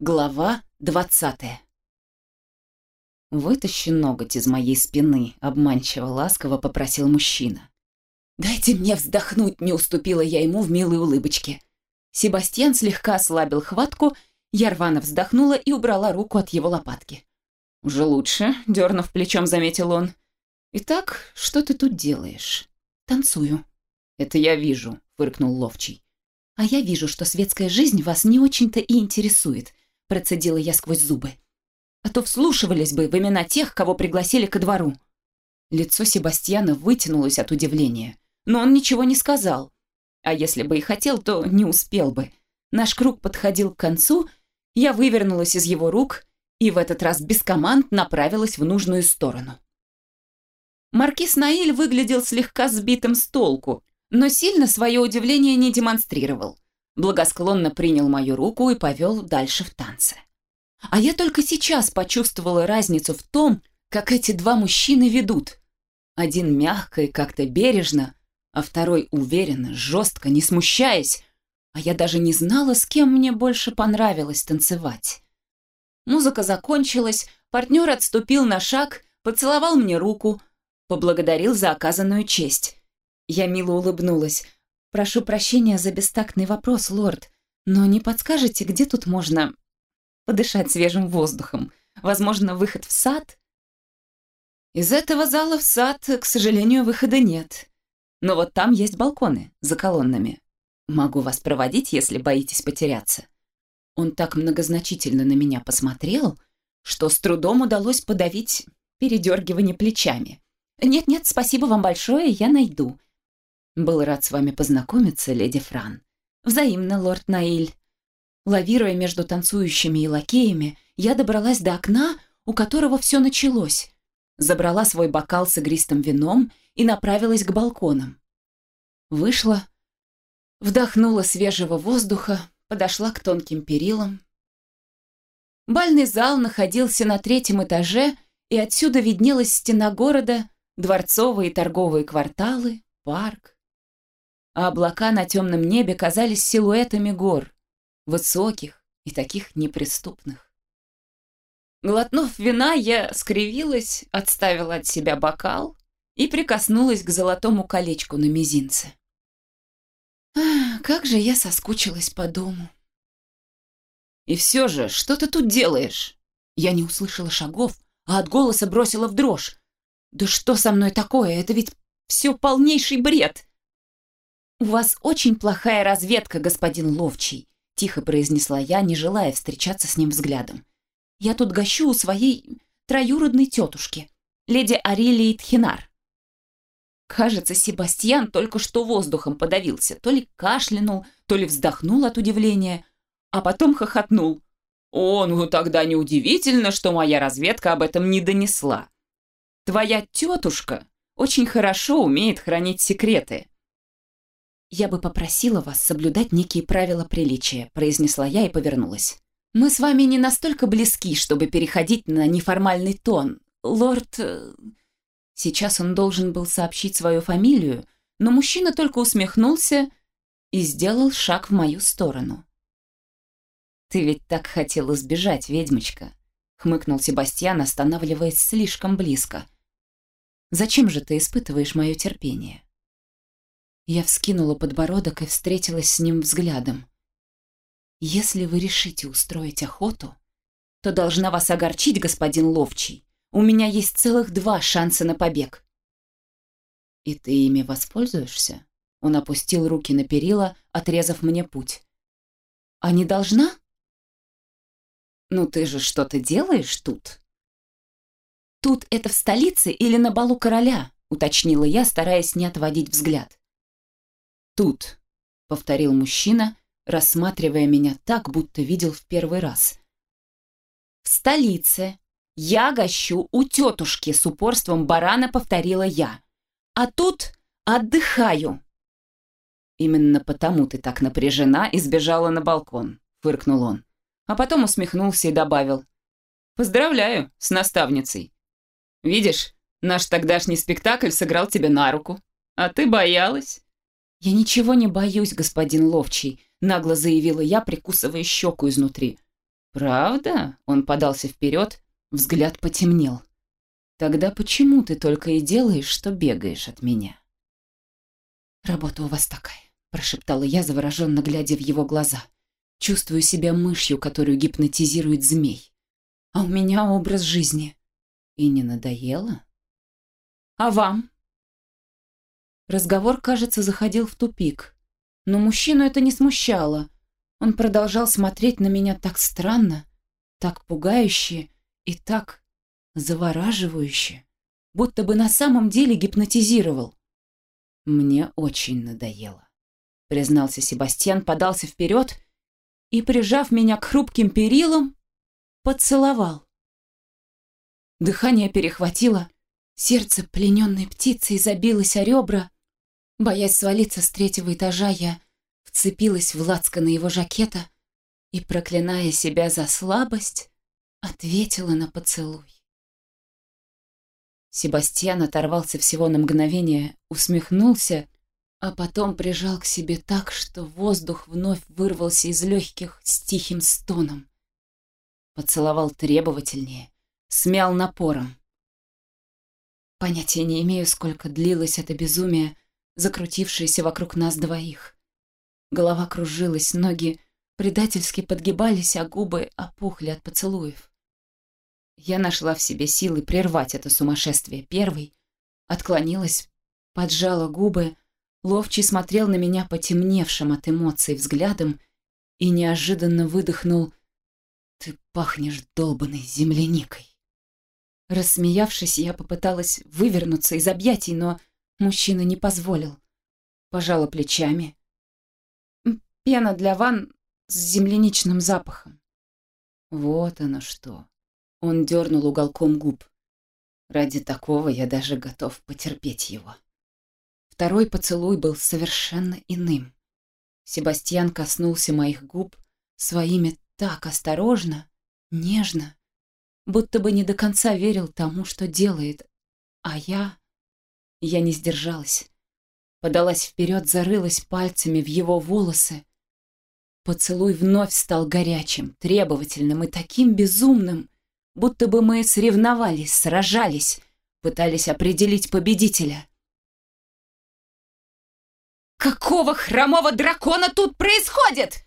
Глава двадцатая. «Вытащи ноготь из моей спины», — обманчиво ласково попросил мужчина. «Дайте мне вздохнуть», — не уступила я ему в милой улыбочке. Себастьян слегка ослабил хватку, я рвано вздохнула и убрала руку от его лопатки. «Уже лучше», — дернув плечом, заметил он. «Итак, что ты тут делаешь?» «Танцую». «Это я вижу», — фыркнул Ловчий. «А я вижу, что светская жизнь вас не очень-то и интересует», процедила я сквозь зубы. А то вслушивались бы в имена тех, кого пригласили ко двору. Лицо Себастьяна вытянулось от удивления, но он ничего не сказал. А если бы и хотел, то не успел бы. Наш круг подходил к концу, я вывернулась из его рук и в этот раз без команд направилась в нужную сторону. Маркиз Наиль выглядел слегка сбитым с толку, но сильно свое удивление не демонстрировал благосклонно принял мою руку и повел дальше в танце. А я только сейчас почувствовала разницу в том, как эти два мужчины ведут. Один мягко и как-то бережно, а второй уверенно, жестко, не смущаясь, а я даже не знала, с кем мне больше понравилось танцевать. Музыка закончилась, партнер отступил на шаг, поцеловал мне руку, поблагодарил за оказанную честь. Я мило улыбнулась. «Прошу прощения за бестактный вопрос, лорд, но не подскажете, где тут можно подышать свежим воздухом? Возможно, выход в сад?» Из этого зала в сад, к сожалению, выхода нет. Но вот там есть балконы за колоннами. Могу вас проводить, если боитесь потеряться. Он так многозначительно на меня посмотрел, что с трудом удалось подавить передергивание плечами. «Нет-нет, спасибо вам большое, я найду. «Был рад с вами познакомиться, леди Фран». «Взаимно, лорд Наиль». Лавируя между танцующими и лакеями, я добралась до окна, у которого все началось. Забрала свой бокал с игристым вином и направилась к балконам. Вышла, вдохнула свежего воздуха, подошла к тонким перилам. Бальный зал находился на третьем этаже, и отсюда виднелась стена города, дворцовые и торговые кварталы, парк а облака на темном небе казались силуэтами гор, высоких и таких неприступных. Глотнув вина, я скривилась, отставила от себя бокал и прикоснулась к золотому колечку на мизинце. Ах, как же я соскучилась по дому. И все же, что ты тут делаешь? Я не услышала шагов, а от голоса бросила в дрожь. Да что со мной такое? Это ведь все полнейший бред. «У вас очень плохая разведка, господин Ловчий», — тихо произнесла я, не желая встречаться с ним взглядом. «Я тут гощу у своей троюродной тетушки, леди Арилии Тхинар». Кажется, Себастьян только что воздухом подавился, то ли кашлянул, то ли вздохнул от удивления, а потом хохотнул. «О, ну тогда неудивительно, что моя разведка об этом не донесла. Твоя тетушка очень хорошо умеет хранить секреты». «Я бы попросила вас соблюдать некие правила приличия», произнесла я и повернулась. «Мы с вами не настолько близки, чтобы переходить на неформальный тон. Лорд...» э, Сейчас он должен был сообщить свою фамилию, но мужчина только усмехнулся и сделал шаг в мою сторону. «Ты ведь так хотела сбежать, ведьмочка», — хмыкнул Себастьян, останавливаясь слишком близко. «Зачем же ты испытываешь мое терпение?» Я вскинула подбородок и встретилась с ним взглядом. «Если вы решите устроить охоту, то должна вас огорчить, господин Ловчий. У меня есть целых два шанса на побег». «И ты ими воспользуешься?» Он опустил руки на перила, отрезав мне путь. «А не должна?» «Ну ты же что-то делаешь тут?» «Тут это в столице или на балу короля?» уточнила я, стараясь не отводить взгляд тут», — повторил мужчина, рассматривая меня так, будто видел в первый раз. «В столице. Я гощу у тетушки», — с упорством барана повторила я. «А тут отдыхаю». «Именно потому ты так напряжена и сбежала на балкон», — фыркнул он. А потом усмехнулся и добавил. «Поздравляю с наставницей. Видишь, наш тогдашний спектакль сыграл тебе на руку, а ты боялась». «Я ничего не боюсь, господин Ловчий», — нагло заявила я, прикусывая щеку изнутри. «Правда?» — он подался вперед, взгляд потемнел. «Тогда почему ты только и делаешь, что бегаешь от меня?» «Работа у вас такая», — прошептала я, завороженно глядя в его глаза. «Чувствую себя мышью, которую гипнотизирует змей. А у меня образ жизни. И не надоело?» «А вам?» Разговор, кажется, заходил в тупик. Но мужчину это не смущало. Он продолжал смотреть на меня так странно, так пугающе и так завораживающе, будто бы на самом деле гипнотизировал. «Мне очень надоело», — признался Себастьян, подался вперед и, прижав меня к хрупким перилам, поцеловал. Дыхание перехватило, сердце плененной птицей забилось о ребра, Боясь свалиться с третьего этажа, я вцепилась в лацко на его жакета и, проклиная себя за слабость, ответила на поцелуй. Себастьян оторвался всего на мгновение, усмехнулся, а потом прижал к себе так, что воздух вновь вырвался из легких с тихим стоном. Поцеловал требовательнее, смял напором. Понятия не имею, сколько длилось это безумие, закрутившиеся вокруг нас двоих. Голова кружилась, ноги предательски подгибались, а губы опухли от поцелуев. Я нашла в себе силы прервать это сумасшествие первой, отклонилась, поджала губы, ловчий смотрел на меня потемневшим от эмоций взглядом и неожиданно выдохнул «Ты пахнешь долбанной земляникой». Рассмеявшись, я попыталась вывернуться из объятий, но Мужчина не позволил. Пожала плечами. Пена для ванн с земляничным запахом. Вот оно что. Он дернул уголком губ. Ради такого я даже готов потерпеть его. Второй поцелуй был совершенно иным. Себастьян коснулся моих губ своими так осторожно, нежно, будто бы не до конца верил тому, что делает, а я... Я не сдержалась. Подалась вперед, зарылась пальцами в его волосы. Поцелуй вновь стал горячим, требовательным и таким безумным, будто бы мы соревновались, сражались, пытались определить победителя. «Какого хромого дракона тут происходит?»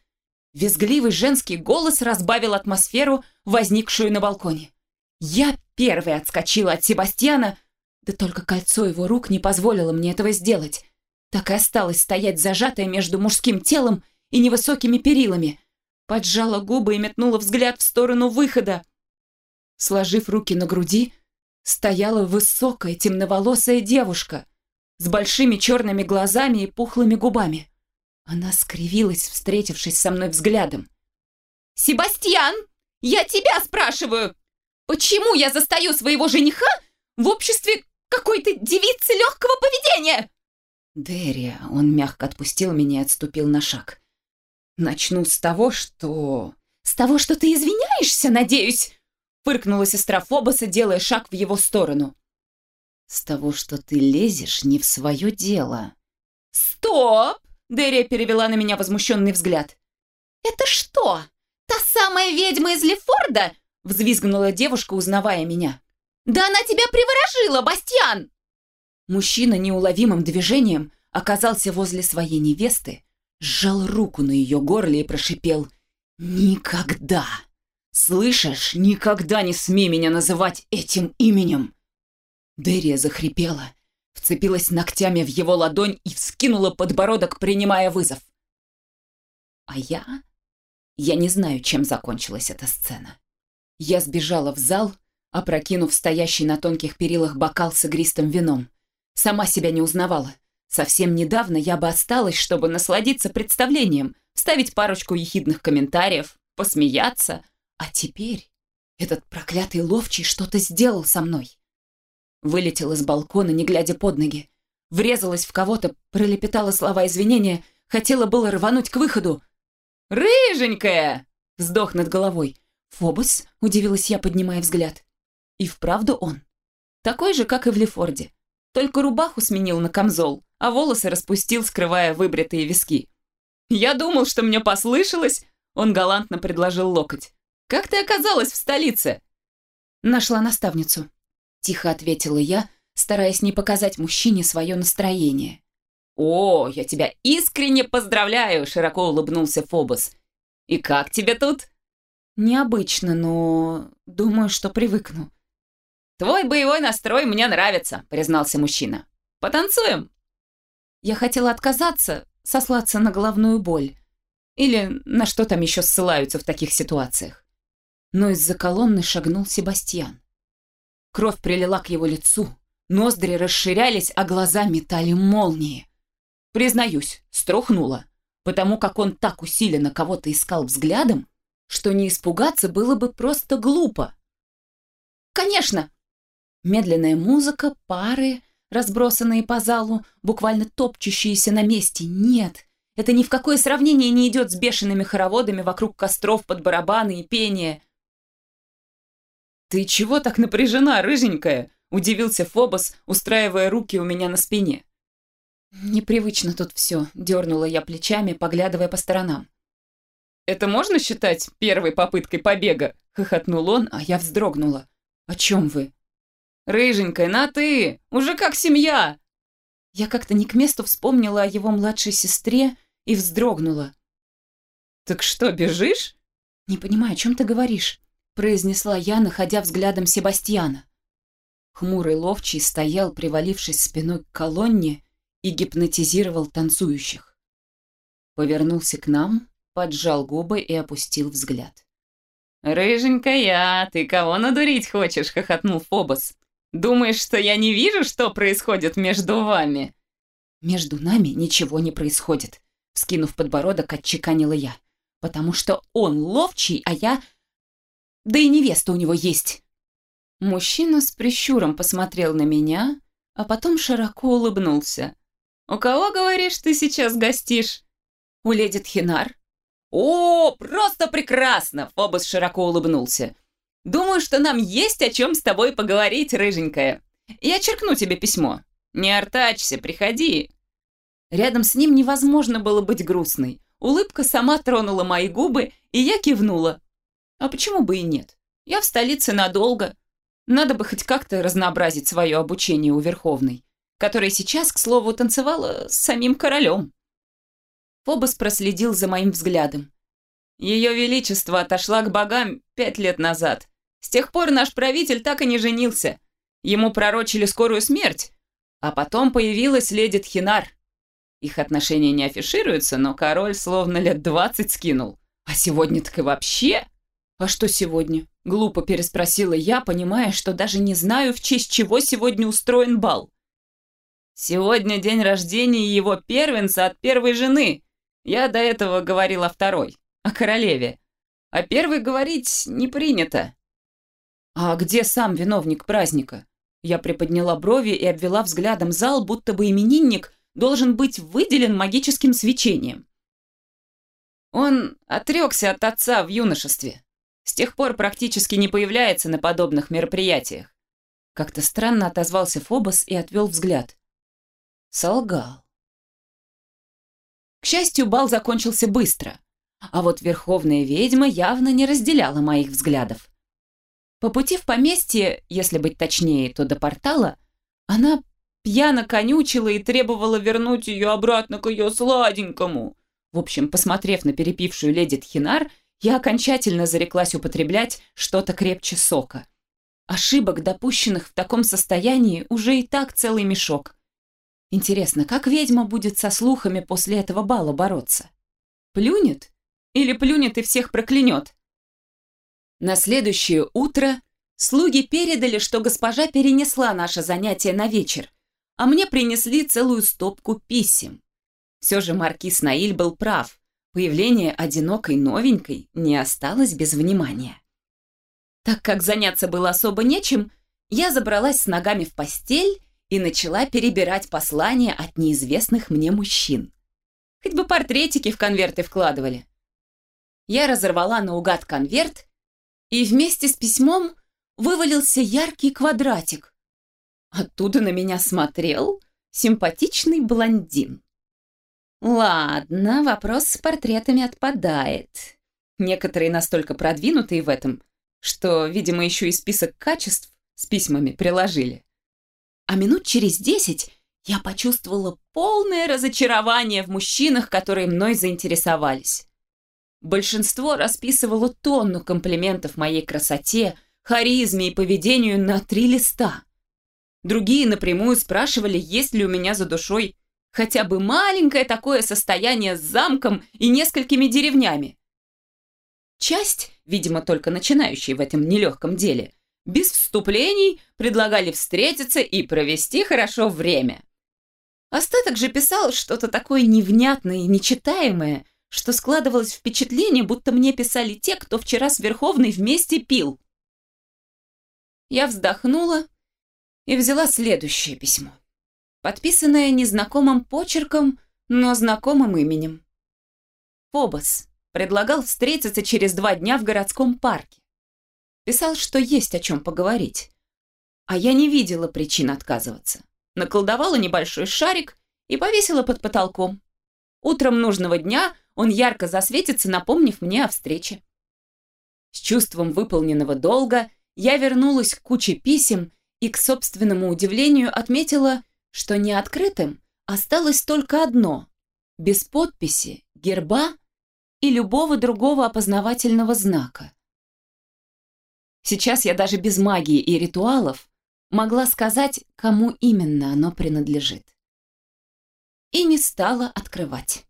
Визгливый женский голос разбавил атмосферу, возникшую на балконе. Я первой отскочила от Себастьяна, да только кольцо его рук не позволило мне этого сделать. Так и осталось стоять зажатая между мужским телом и невысокими перилами. Поджала губы и метнула взгляд в сторону выхода. Сложив руки на груди, стояла высокая темноволосая девушка с большими черными глазами и пухлыми губами. Она скривилась, встретившись со мной взглядом. «Себастьян, я тебя спрашиваю! Почему я застаю своего жениха в обществе какой-то девицы легкого поведения!» «Дерри, он мягко отпустил меня и отступил на шаг. Начну с того, что...» «С того, что ты извиняешься, надеюсь?» Фыркнула сестра Фобоса, делая шаг в его сторону. «С того, что ты лезешь не в свое дело». «Стоп!» — Дерри перевела на меня возмущенный взгляд. «Это что, та самая ведьма из Лефорда?» — взвизгнула девушка, узнавая меня. «Да она тебя приворожила, Бастьян!» Мужчина неуловимым движением оказался возле своей невесты, сжал руку на ее горле и прошипел «Никогда! Слышишь, никогда не смей меня называть этим именем!» Дерия захрипела, вцепилась ногтями в его ладонь и вскинула подбородок, принимая вызов. А я... Я не знаю, чем закончилась эта сцена. Я сбежала в зал, опрокинув стоящий на тонких перилах бокал с игристым вином. Сама себя не узнавала. Совсем недавно я бы осталась, чтобы насладиться представлением, вставить парочку ехидных комментариев, посмеяться. А теперь этот проклятый ловчий что-то сделал со мной. Вылетела с балкона, не глядя под ноги. Врезалась в кого-то, пролепетала слова извинения, хотела было рвануть к выходу. «Рыженькая!» — вздох над головой. «Фобос?» — удивилась я, поднимая взгляд. И вправду он. Такой же, как и в Лефорде. Только рубаху сменил на камзол, а волосы распустил, скрывая выбритые виски. «Я думал, что мне послышалось», — он галантно предложил локоть. Как ты оказалась в столице?» «Нашла наставницу», — тихо ответила я, стараясь не показать мужчине свое настроение. «О, я тебя искренне поздравляю!» — широко улыбнулся Фобос. «И как тебе тут?» «Необычно, но думаю, что привыкну». «Твой боевой настрой мне нравится», — признался мужчина. «Потанцуем?» Я хотела отказаться, сослаться на головную боль. Или на что там еще ссылаются в таких ситуациях. Но из-за колонны шагнул Себастьян. Кровь прилила к его лицу, ноздри расширялись, а глаза метали молнии. Признаюсь, струхнула, потому как он так усиленно кого-то искал взглядом, что не испугаться было бы просто глупо. «Конечно!» Медленная музыка, пары, разбросанные по залу, буквально топчущиеся на месте. Нет, это ни в какое сравнение не идет с бешеными хороводами вокруг костров под барабаны и пение. «Ты чего так напряжена, рыженькая?» – удивился Фобос, устраивая руки у меня на спине. «Непривычно тут все», — дернула я плечами, поглядывая по сторонам. «Это можно считать первой попыткой побега?» — хохотнул он, а я вздрогнула. «О чем вы?» «Рыженькая, на ты! Уже как семья!» Я как-то не к месту вспомнила о его младшей сестре и вздрогнула. «Так что, бежишь?» «Не понимаю, о чем ты говоришь?» — произнесла я, находя взглядом Себастьяна. Хмурый ловчий стоял, привалившись спиной к колонне, и гипнотизировал танцующих. Повернулся к нам, поджал губы и опустил взгляд. «Рыженькая, ты кого надурить хочешь?» — хохотнул Фобос. «Думаешь, что я не вижу, что происходит между вами?» «Между нами ничего не происходит», — скинув подбородок, отчеканила я. «Потому что он ловчий, а я... Да и невеста у него есть». Мужчина с прищуром посмотрел на меня, а потом широко улыбнулся. «У кого, говоришь, ты сейчас гостишь?» «У леди Тхинар». «О, просто прекрасно!» — Фобос широко улыбнулся. «Думаю, что нам есть о чем с тобой поговорить, рыженькая. Я черкну тебе письмо. Не артачься, приходи». Рядом с ним невозможно было быть грустной. Улыбка сама тронула мои губы, и я кивнула. А почему бы и нет? Я в столице надолго. Надо бы хоть как-то разнообразить свое обучение у Верховной которая сейчас, к слову, танцевала с самим королем. Фобос проследил за моим взглядом. Ее Величество отошла к богам пять лет назад. С тех пор наш правитель так и не женился. Ему пророчили скорую смерть. А потом появилась леди Тхинар. Их отношения не афишируются, но король словно лет двадцать скинул. А сегодня так и вообще... «А что сегодня?» — глупо переспросила я, понимая, что даже не знаю, в честь чего сегодня устроен бал. Сегодня день рождения его первенца от первой жены. Я до этого говорил о второй, о королеве. О первой говорить не принято. А где сам виновник праздника? Я приподняла брови и обвела взглядом зал, будто бы именинник должен быть выделен магическим свечением. Он отрекся от отца в юношестве. С тех пор практически не появляется на подобных мероприятиях. Как-то странно отозвался Фобос и отвел взгляд солгал. К счастью, бал закончился быстро, а вот верховная ведьма явно не разделяла моих взглядов. По пути в поместье, если быть точнее, то до портала, она пьяно конючила и требовала вернуть ее обратно к ее сладенькому. В общем, посмотрев на перепившую леди Тхинар, я окончательно зареклась употреблять что-то крепче сока. Ошибок, допущенных в таком состоянии, уже и так целый мешок. Интересно, как ведьма будет со слухами после этого бала бороться? Плюнет? Или плюнет и всех проклянет? На следующее утро слуги передали, что госпожа перенесла наше занятие на вечер, а мне принесли целую стопку писем. Все же маркиз Наиль был прав. Появление одинокой новенькой не осталось без внимания. Так как заняться было особо нечем, я забралась с ногами в постель и начала перебирать послания от неизвестных мне мужчин. Хоть бы портретики в конверты вкладывали. Я разорвала наугад конверт, и вместе с письмом вывалился яркий квадратик. Оттуда на меня смотрел симпатичный блондин. Ладно, вопрос с портретами отпадает. Некоторые настолько продвинутые в этом, что, видимо, еще и список качеств с письмами приложили. А минут через десять я почувствовала полное разочарование в мужчинах, которые мной заинтересовались. Большинство расписывало тонну комплиментов моей красоте, харизме и поведению на три листа. Другие напрямую спрашивали, есть ли у меня за душой хотя бы маленькое такое состояние с замком и несколькими деревнями. Часть, видимо, только начинающие в этом нелегком деле, без вступлений предлагали встретиться и провести хорошо время. Остаток же писал что-то такое невнятное и нечитаемое, что складывалось впечатление, будто мне писали те, кто вчера с Верховной вместе пил. Я вздохнула и взяла следующее письмо, подписанное незнакомым почерком, но знакомым именем. Фобос предлагал встретиться через два дня в городском парке. Писал, что есть о чем поговорить. А я не видела причин отказываться наколдовала небольшой шарик и повесила под потолком. Утром нужного дня он ярко засветится, напомнив мне о встрече. С чувством выполненного долга я вернулась к куче писем и, к собственному удивлению, отметила, что неоткрытым осталось только одно – без подписи, герба и любого другого опознавательного знака. Сейчас я даже без магии и ритуалов могла сказать, кому именно оно принадлежит. И не стала открывать.